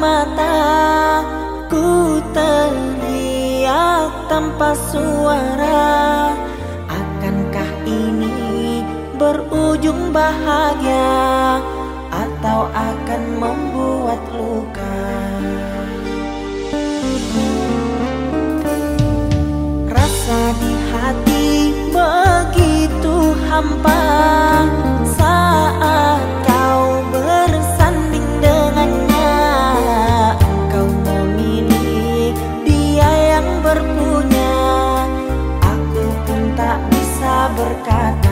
mata ku teriak tanpa suara. Akankah ini berujung bahagia Atau akan membuat luka? Rasa di hati begitu hampa. berkata